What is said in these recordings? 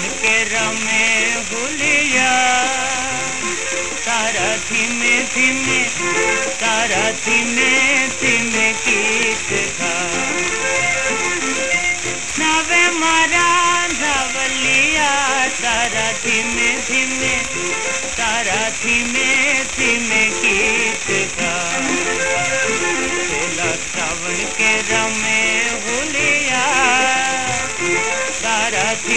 के रमे भूलिया तारा धीमे धीमे, तारा धीमे धीमे गीत गा। नवे मारा नवलिया तारा धीमे धीमे, तारा धीमे धीमे गीत गा। सावन के रमे भूलिया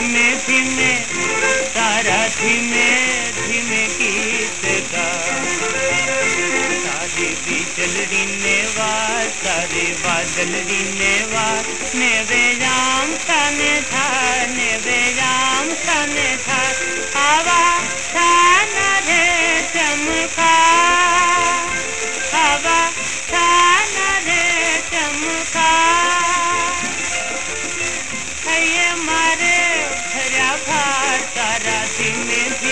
धीमे धीमे, तारा धीमे धीमे गीत गा। सारे बीजल रीनेवा सारे बादल रीनेवा नेवे राम तने था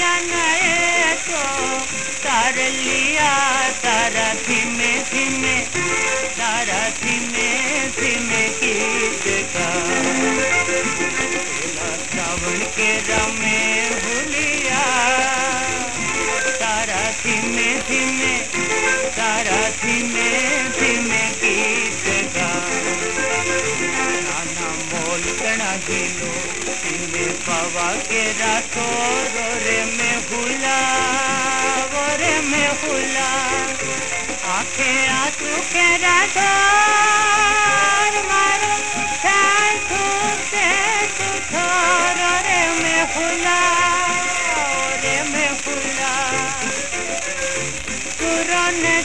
नए तो तार लिया तारा धीमे धीमे तारा धीमे धीमे गीत का। श्रावण के रमे नाना मोल कणा गिलो के रातो रे में हुला रे में हुला। आखे आँसू के रातो, मारो छुछोर रे में में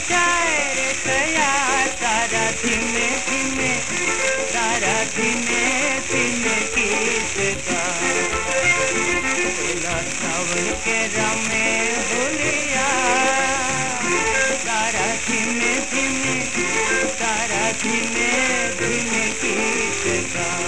के रमे हुलिया। तारा धीमे धीमे तारा धीमे धीमे गीत गा